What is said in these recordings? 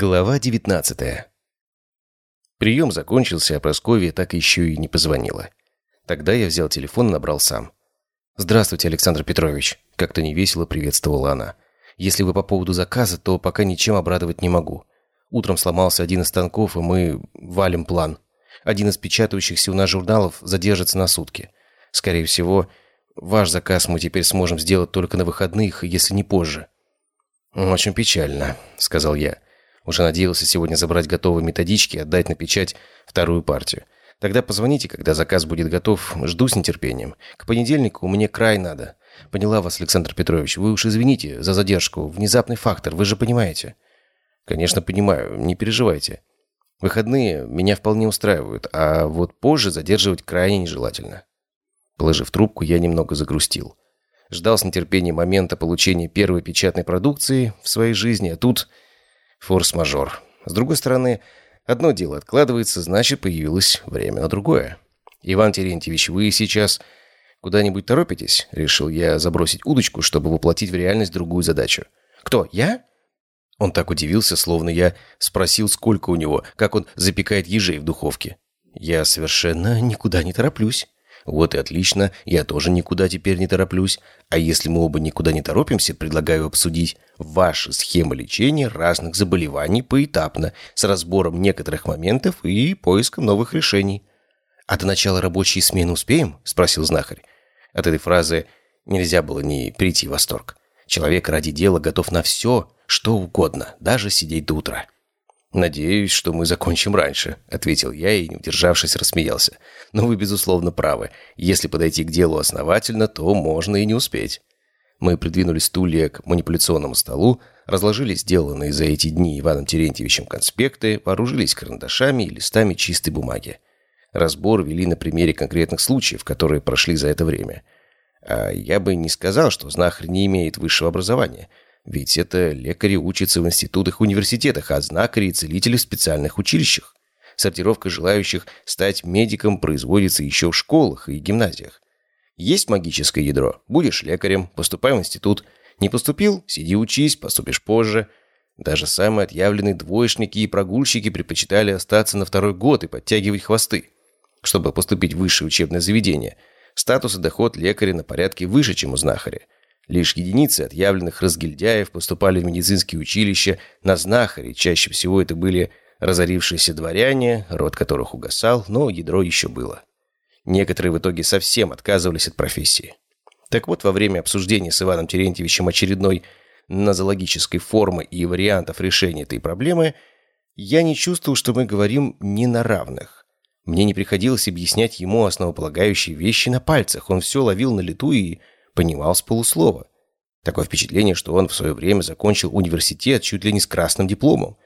Глава 19 Прием закончился, а Прасковья так еще и не позвонила. Тогда я взял телефон и набрал сам. «Здравствуйте, Александр Петрович», — как-то невесело приветствовала она. «Если вы по поводу заказа, то пока ничем обрадовать не могу. Утром сломался один из станков, и мы валим план. Один из печатающихся у нас журналов задержится на сутки. Скорее всего, ваш заказ мы теперь сможем сделать только на выходных, если не позже». «Очень печально», — сказал я. Уже надеялся сегодня забрать готовые методички и отдать на печать вторую партию. Тогда позвоните, когда заказ будет готов. Жду с нетерпением. К понедельнику мне край надо. Поняла вас, Александр Петрович. Вы уж извините за задержку. Внезапный фактор, вы же понимаете. Конечно, понимаю. Не переживайте. Выходные меня вполне устраивают, а вот позже задерживать крайне нежелательно. Положив трубку, я немного загрустил. Ждал с нетерпением момента получения первой печатной продукции в своей жизни, а тут форс-мажор. С другой стороны, одно дело откладывается, значит, появилось время на другое. «Иван Терентьевич, вы сейчас куда-нибудь торопитесь?» Решил я забросить удочку, чтобы воплотить в реальность другую задачу. «Кто, я?» Он так удивился, словно я спросил, сколько у него, как он запекает ежей в духовке. «Я совершенно никуда не тороплюсь». Вот и отлично, я тоже никуда теперь не тороплюсь. А если мы оба никуда не торопимся, предлагаю обсудить ваши схемы лечения разных заболеваний поэтапно, с разбором некоторых моментов и поиском новых решений. «А до начала рабочей смены успеем?» – спросил знахарь. От этой фразы нельзя было не прийти в восторг. Человек ради дела готов на все, что угодно, даже сидеть до утра. «Надеюсь, что мы закончим раньше», — ответил я и, не удержавшись, рассмеялся. «Но вы, безусловно, правы. Если подойти к делу основательно, то можно и не успеть». Мы придвинули стулья к манипуляционному столу, разложили сделанные за эти дни Иваном Терентьевичем конспекты, вооружились карандашами и листами чистой бумаги. Разбор вели на примере конкретных случаев, которые прошли за это время. А я бы не сказал, что знахарь не имеет высшего образования — ведь это лекари учатся в институтах и университетах, а знакари и целители в специальных училищах. Сортировка желающих стать медиком производится еще в школах и гимназиях. Есть магическое ядро. Будешь лекарем, поступай в институт. Не поступил? Сиди учись, поступишь позже. Даже самые отъявленные двоечники и прогульщики предпочитали остаться на второй год и подтягивать хвосты, чтобы поступить в высшее учебное заведение. Статус и доход лекаря на порядке выше, чем у знахаря. Лишь единицы отъявленных разгильдяев поступали в медицинские училища на знахари. Чаще всего это были разорившиеся дворяне, род которых угасал, но ядро еще было. Некоторые в итоге совсем отказывались от профессии. Так вот, во время обсуждения с Иваном Терентьевичем очередной нозологической формы и вариантов решения этой проблемы, я не чувствовал, что мы говорим не на равных. Мне не приходилось объяснять ему основополагающие вещи на пальцах. Он все ловил на лету и понимал с полуслова. Такое впечатление, что он в свое время закончил университет чуть ли не с красным дипломом.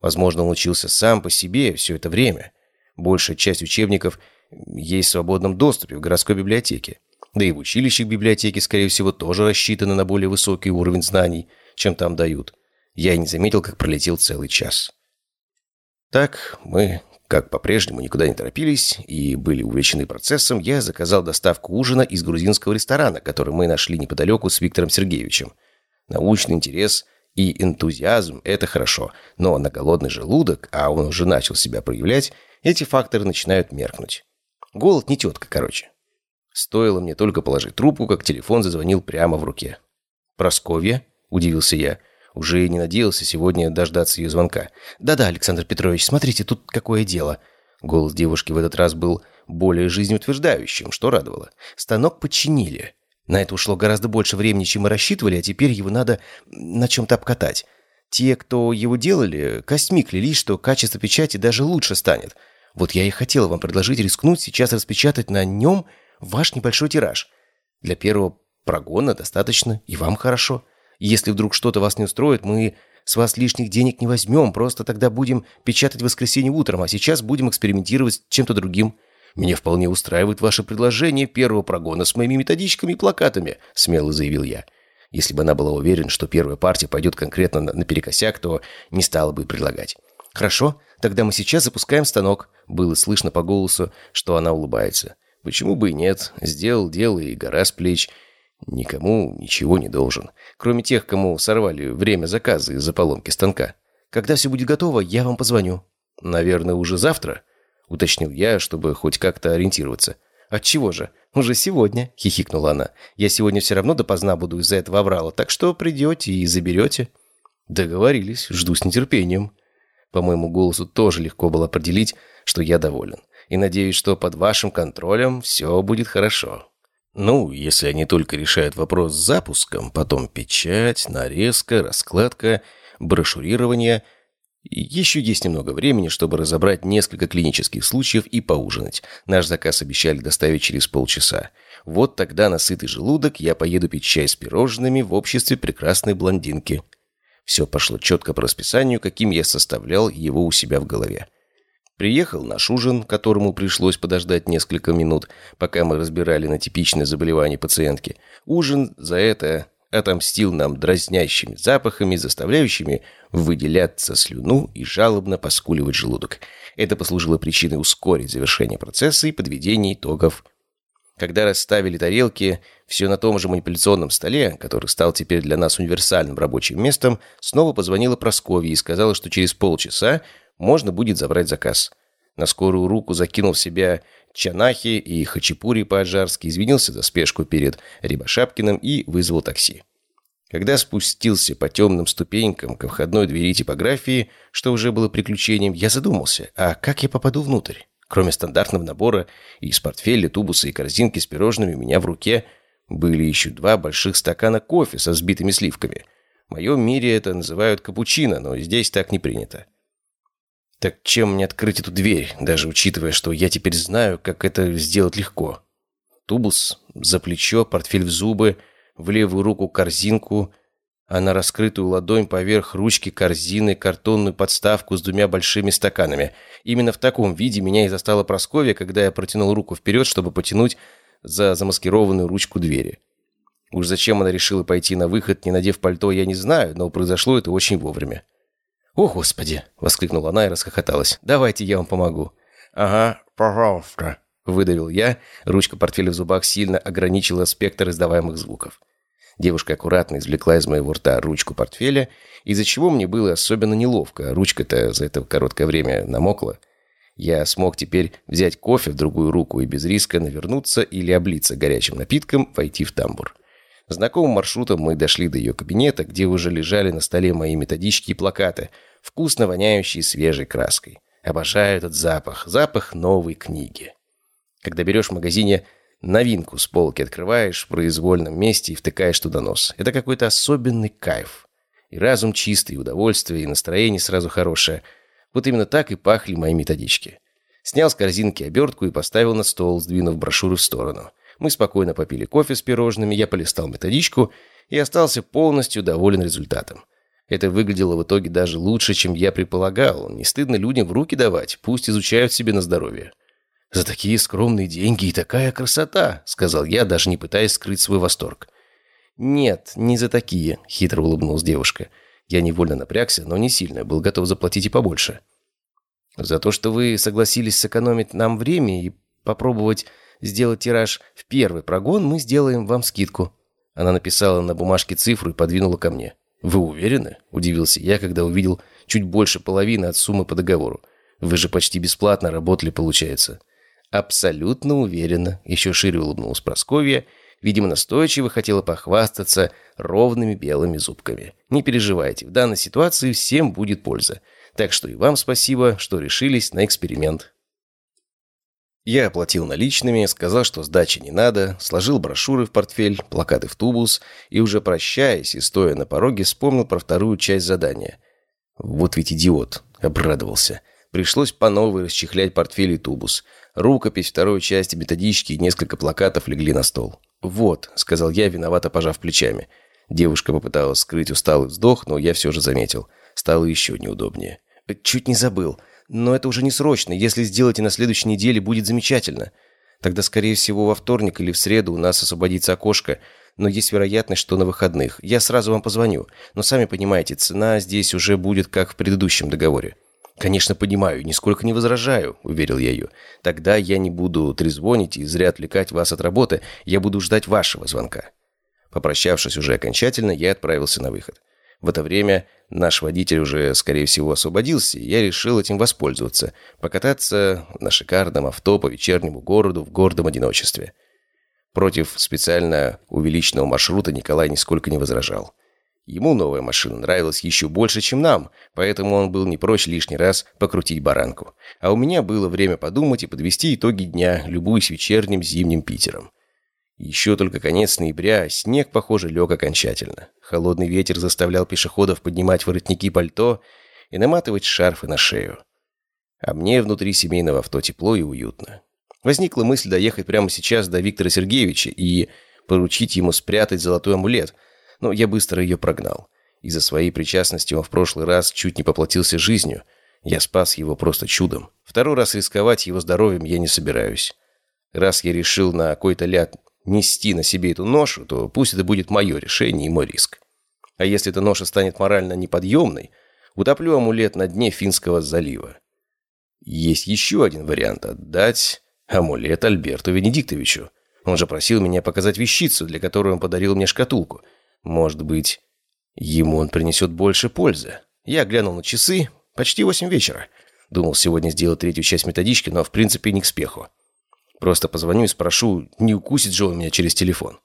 Возможно, он учился сам по себе все это время. Большая часть учебников есть в свободном доступе в городской библиотеке. Да и в училищах библиотеки, скорее всего, тоже рассчитаны на более высокий уровень знаний, чем там дают. Я и не заметил, как пролетел целый час. Так мы как по-прежнему никуда не торопились и были увлечены процессом, я заказал доставку ужина из грузинского ресторана, который мы нашли неподалеку с Виктором Сергеевичем. Научный интерес и энтузиазм – это хорошо, но на голодный желудок, а он уже начал себя проявлять, эти факторы начинают меркнуть. Голод не тетка, короче. Стоило мне только положить трубку, как телефон зазвонил прямо в руке. «Просковья?» – удивился я – уже не надеялся сегодня дождаться ее звонка. «Да-да, Александр Петрович, смотрите, тут какое дело». Голос девушки в этот раз был более жизнеутверждающим, что радовало. Станок подчинили. На это ушло гораздо больше времени, чем мы рассчитывали, а теперь его надо на чем-то обкатать. Те, кто его делали, костьми клялись, что качество печати даже лучше станет. Вот я и хотел вам предложить рискнуть сейчас распечатать на нем ваш небольшой тираж. Для первого прогона достаточно, и вам хорошо. Если вдруг что-то вас не устроит, мы с вас лишних денег не возьмем, просто тогда будем печатать в воскресенье утром, а сейчас будем экспериментировать с чем-то другим. Меня вполне устраивает ваше предложение первого прогона с моими методичками и плакатами», — смело заявил я. Если бы она была уверена, что первая партия пойдет конкретно наперекосяк, то не стала бы предлагать. «Хорошо, тогда мы сейчас запускаем станок». Было слышно по голосу, что она улыбается. «Почему бы и нет? Сделал дело и гора с плеч». Никому ничего не должен, кроме тех, кому сорвали время заказа из-за поломки станка. Когда все будет готово, я вам позвоню». «Наверное, уже завтра?» — уточнил я, чтобы хоть как-то ориентироваться. «Отчего же? Уже сегодня», — хихикнула она. «Я сегодня все равно допоздна буду из-за этого аврала, так что придете и заберете». «Договорились, жду с нетерпением». По моему голосу тоже легко было определить, что я доволен. И надеюсь, что под вашим контролем все будет хорошо. Ну, если они только решают вопрос с запуском, потом печать, нарезка, раскладка, брошюрирование. Еще есть немного времени, чтобы разобрать несколько клинических случаев и поужинать. Наш заказ обещали доставить через полчаса. Вот тогда на сытый желудок я поеду пить чай с пирожными в обществе прекрасной блондинки. Все пошло четко по расписанию, каким я составлял его у себя в голове. Приехал наш ужин, которому пришлось подождать несколько минут, пока мы разбирали на типичное заболевание пациентки. Ужин за это отомстил нам дразнящими запахами, заставляющими выделяться слюну и жалобно поскуливать желудок. Это послужило причиной ускорить завершение процесса и подведения итогов. Когда расставили тарелки, все на том же манипуляционном столе, который стал теперь для нас универсальным рабочим местом, снова позвонила Прасковья и сказала, что через полчаса можно будет забрать заказ. На скорую руку закинул в себя чанахи и хачапури по-аджарски, извинился за спешку перед Рябошапкиным и вызвал такси. Когда спустился по темным ступенькам ко входной двери типографии, что уже было приключением, я задумался, а как я попаду внутрь? Кроме стандартного набора из портфеля, тубуса и корзинки с пирожными у меня в руке были еще два больших стакана кофе со взбитыми сливками. В моем мире это называют капучино, но здесь так не принято. Так чем мне открыть эту дверь, даже учитывая, что я теперь знаю, как это сделать легко? Тубус за плечо, портфель в зубы, в левую руку корзинку, а на раскрытую ладонь поверх ручки корзины картонную подставку с двумя большими стаканами. Именно в таком виде меня и застала Просковья, когда я протянул руку вперед, чтобы потянуть за замаскированную ручку двери. Уж зачем она решила пойти на выход, не надев пальто, я не знаю, но произошло это очень вовремя. «О, Господи!» — воскликнула она и расхохоталась. «Давайте я вам помогу». «Ага, пожалуйста», — выдавил я. Ручка портфеля в зубах сильно ограничила спектр издаваемых звуков. Девушка аккуратно извлекла из моего рта ручку портфеля, из-за чего мне было особенно неловко. Ручка-то за это короткое время намокла. Я смог теперь взять кофе в другую руку и без риска навернуться или облиться горячим напитком войти в тамбур. Знакомым маршрутом мы дошли до ее кабинета, где уже лежали на столе мои методички и плакаты, вкусно воняющие свежей краской. Обожаю этот запах, запах новой книги. Когда берешь в магазине новинку с полки, открываешь в произвольном месте и втыкаешь туда нос. Это какой-то особенный кайф. И разум чистый, и удовольствие, и настроение сразу хорошее. Вот именно так и пахли мои методички. Снял с корзинки обертку и поставил на стол, сдвинув брошюру в сторону. Мы спокойно попили кофе с пирожными, я полистал методичку и остался полностью доволен результатом. Это выглядело в итоге даже лучше, чем я предполагал. Не стыдно людям в руки давать, пусть изучают себе на здоровье. «За такие скромные деньги и такая красота», — сказал я, даже не пытаясь скрыть свой восторг. «Нет, не за такие», — хитро улыбнулась девушка. Я невольно напрягся, но не сильно, был готов заплатить и побольше. «За то, что вы согласились сэкономить нам время и попробовать сделать тираж в первый прогон, мы сделаем вам скидку». Она написала на бумажке цифру и подвинула ко мне. «Вы уверены?» – удивился я, когда увидел чуть больше половины от суммы по договору. «Вы же почти бесплатно работали, получается». «Абсолютно уверена», – еще шире улыбнулась Просковья. Видимо, настойчиво хотела похвастаться ровными белыми зубками. «Не переживайте, в данной ситуации всем будет польза. Так что и вам спасибо, что решились на эксперимент». Я оплатил наличными, сказал, что сдачи не надо, сложил брошюры в портфель, плакаты в тубус и уже прощаясь и стоя на пороге, вспомнил про вторую часть задания. Вот ведь идиот, обрадовался. Пришлось по новой расчехлять портфель и тубус. Рукопись второй части методички и несколько плакатов легли на стол. «Вот», — сказал я, виновато пожав плечами. Девушка попыталась скрыть усталый вздох, но я все же заметил. Стало еще неудобнее. «Чуть не забыл. Но это уже не срочно. Если сделаете на следующей неделе, будет замечательно. Тогда, скорее всего, во вторник или в среду у нас освободится окошко, но есть вероятность, что на выходных. Я сразу вам позвоню. Но сами понимаете, цена здесь уже будет как в предыдущем договоре. «Конечно, понимаю, нисколько не возражаю», — уверил я ее. «Тогда я не буду трезвонить и зря отвлекать вас от работы. Я буду ждать вашего звонка». Попрощавшись уже окончательно, я отправился на выход. В это время наш водитель уже, скорее всего, освободился, и я решил этим воспользоваться, покататься на шикарном авто по вечернему городу в гордом одиночестве. Против специально увеличенного маршрута Николай нисколько не возражал. Ему новая машина нравилась еще больше, чем нам, поэтому он был не прочь лишний раз покрутить баранку. А у меня было время подумать и подвести итоги дня, любуясь вечерним зимним Питером. Еще только конец ноября, снег, похоже, лег окончательно. Холодный ветер заставлял пешеходов поднимать воротники пальто и наматывать шарфы на шею. А мне внутри семейного авто тепло и уютно. Возникла мысль доехать прямо сейчас до Виктора Сергеевича и поручить ему спрятать золотой амулет, но я быстро ее прогнал. Из-за своей причастности он в прошлый раз чуть не поплатился жизнью. Я спас его просто чудом. Второй раз рисковать его здоровьем я не собираюсь. Раз я решил на какой-то ляд нести на себе эту ношу, то пусть это будет мое решение и мой риск. А если эта ноша станет морально неподъемной, утоплю амулет на дне Финского залива. Есть еще один вариант – отдать амулет Альберту Венедиктовичу. Он же просил меня показать вещицу, для которой он подарил мне шкатулку. Может быть, ему он принесет больше пользы. Я глянул на часы. Почти восемь вечера. Думал сегодня сделать третью часть методички, но в принципе не к спеху. Просто позвоню и спрошу, не укусит же он меня через телефон.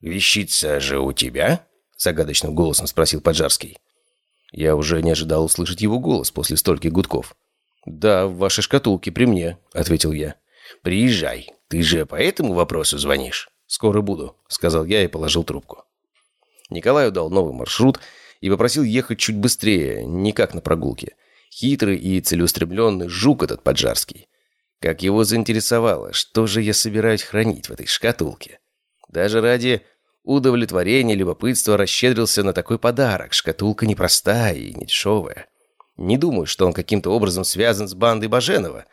«Вещица же у тебя?» – загадочным голосом спросил Поджарский. Я уже не ожидал услышать его голос после стольких гудков. «Да, в вашей шкатулке при мне», – ответил я. «Приезжай. Ты же по этому вопросу звонишь?» «Скоро буду», – сказал я и положил трубку. Николаю дал новый маршрут и попросил ехать чуть быстрее, не как на прогулке. Хитрый и целеустремленный жук этот Поджарский. Как его заинтересовало, что же я собираюсь хранить в этой шкатулке. Даже ради удовлетворения любопытства расщедрился на такой подарок. Шкатулка непростая и не дешевая. Не думаю, что он каким-то образом связан с бандой Баженова.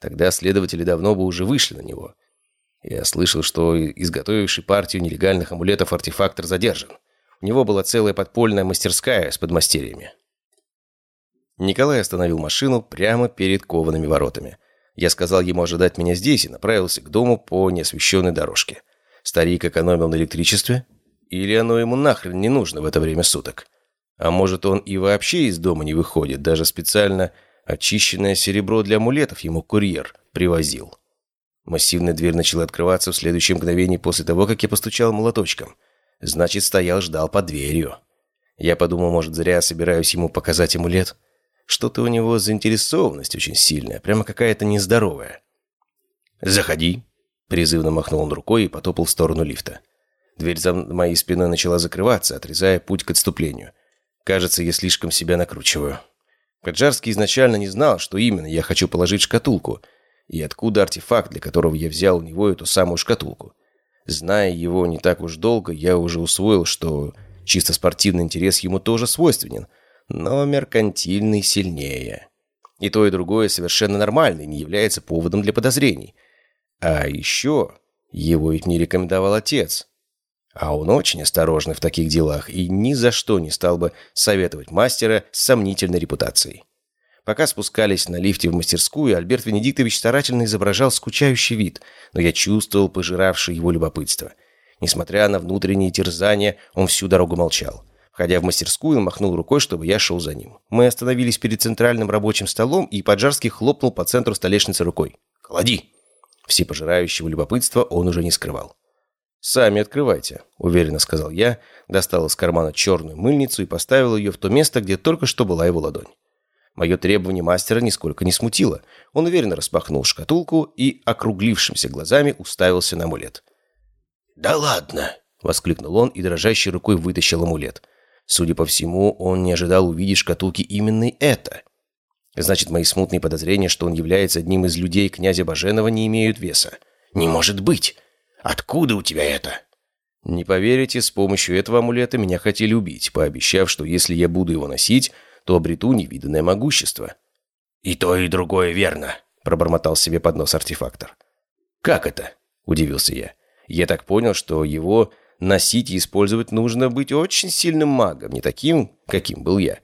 Тогда следователи давно бы уже вышли на него. Я слышал, что изготовивший партию нелегальных амулетов артефактор задержан. У него была целая подпольная мастерская с подмастерьями. Николай остановил машину прямо перед коваными воротами. Я сказал ему ожидать меня здесь и направился к дому по неосвещенной дорожке. Старик экономил на электричестве? Или оно ему нахрен не нужно в это время суток? А может, он и вообще из дома не выходит, даже специально очищенное серебро для амулетов ему курьер привозил. Массивная дверь начала открываться в следующее мгновение после того, как я постучал молоточком. Значит, стоял, ждал под дверью. Я подумал, может, зря собираюсь ему показать амулет. Что-то у него заинтересованность очень сильная, прямо какая-то нездоровая. «Заходи», — призывно махнул он рукой и потопал в сторону лифта. Дверь за моей спиной начала закрываться, отрезая путь к отступлению. Кажется, я слишком себя накручиваю. Каджарский изначально не знал, что именно я хочу положить в шкатулку, и откуда артефакт, для которого я взял у него эту самую шкатулку. Зная его не так уж долго, я уже усвоил, что чисто спортивный интерес ему тоже свойственен — но меркантильный сильнее. И то, и другое совершенно нормально и не является поводом для подозрений. А еще его ведь не рекомендовал отец. А он очень осторожный в таких делах и ни за что не стал бы советовать мастера с сомнительной репутацией. Пока спускались на лифте в мастерскую, Альберт Венедиктович старательно изображал скучающий вид, но я чувствовал пожиравшее его любопытство. Несмотря на внутренние терзания, он всю дорогу молчал. Входя в мастерскую, он махнул рукой, чтобы я шел за ним. Мы остановились перед центральным рабочим столом, и Поджарский хлопнул по центру столешницы рукой. «Клади!» Всепожирающего любопытства он уже не скрывал. «Сами открывайте», — уверенно сказал я, достал из кармана черную мыльницу и поставил ее в то место, где только что была его ладонь. Мое требование мастера нисколько не смутило. Он уверенно распахнул шкатулку и округлившимся глазами уставился на амулет. «Да ладно!» — воскликнул он и дрожащей рукой вытащил амулет — Судя по всему, он не ожидал увидеть шкатулки именно это. Значит, мои смутные подозрения, что он является одним из людей князя Баженова, не имеют веса. «Не может быть! Откуда у тебя это?» Не поверите, с помощью этого амулета меня хотели убить, пообещав, что если я буду его носить, то обрету невиданное могущество. «И то, и другое верно», — пробормотал себе под нос артефактор. «Как это?» — удивился я. Я так понял, что его Носить и использовать нужно быть очень сильным магом, не таким, каким был я.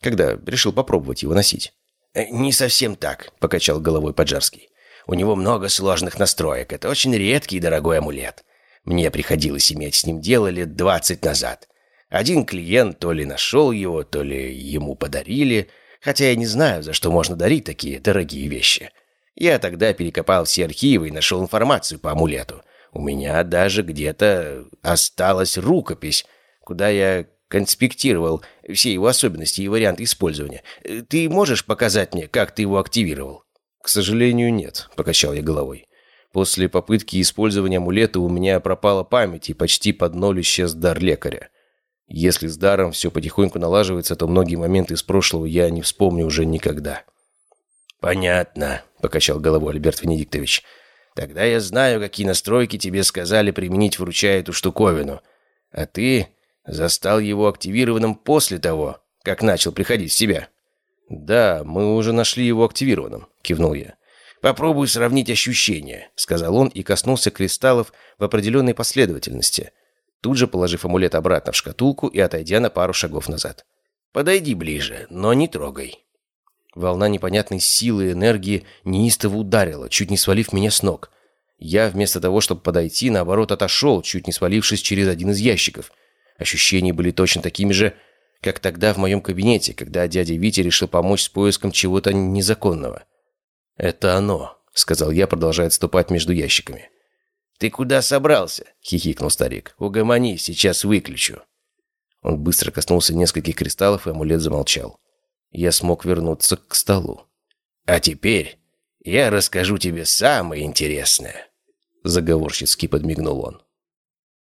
Когда решил попробовать его носить. «Э, «Не совсем так», — покачал головой Поджарский. «У него много сложных настроек. Это очень редкий и дорогой амулет. Мне приходилось иметь с ним дело лет двадцать назад. Один клиент то ли нашел его, то ли ему подарили, хотя я не знаю, за что можно дарить такие дорогие вещи. Я тогда перекопал все архивы и нашел информацию по амулету. У меня даже где-то осталась рукопись, куда я конспектировал все его особенности и варианты использования. Ты можешь показать мне, как ты его активировал?» «К сожалению, нет», — покачал я головой. После попытки использования амулета у меня пропала память и почти под ноль исчез дар лекаря. Если с даром все потихоньку налаживается, то многие моменты из прошлого я не вспомню уже никогда. «Понятно», — покачал головой Альберт Венедиктович. «Тогда я знаю, какие настройки тебе сказали применить, вручая эту штуковину. А ты застал его активированным после того, как начал приходить в себя». «Да, мы уже нашли его активированным», — кивнул я. «Попробуй сравнить ощущения», — сказал он и коснулся кристаллов в определенной последовательности, тут же положив амулет обратно в шкатулку и отойдя на пару шагов назад. «Подойди ближе, но не трогай». Волна непонятной силы и энергии неистово ударила, чуть не свалив меня с ног. Я, вместо того, чтобы подойти, наоборот отошел, чуть не свалившись через один из ящиков. Ощущения были точно такими же, как тогда в моем кабинете, когда дядя Витя решил помочь с поиском чего-то незаконного. «Это оно», — сказал я, продолжая отступать между ящиками. «Ты куда собрался?» — хихикнул старик. «Угомони, сейчас выключу». Он быстро коснулся нескольких кристаллов, и амулет замолчал. Я смог вернуться к столу. «А теперь я расскажу тебе самое интересное», — заговорщицки подмигнул он.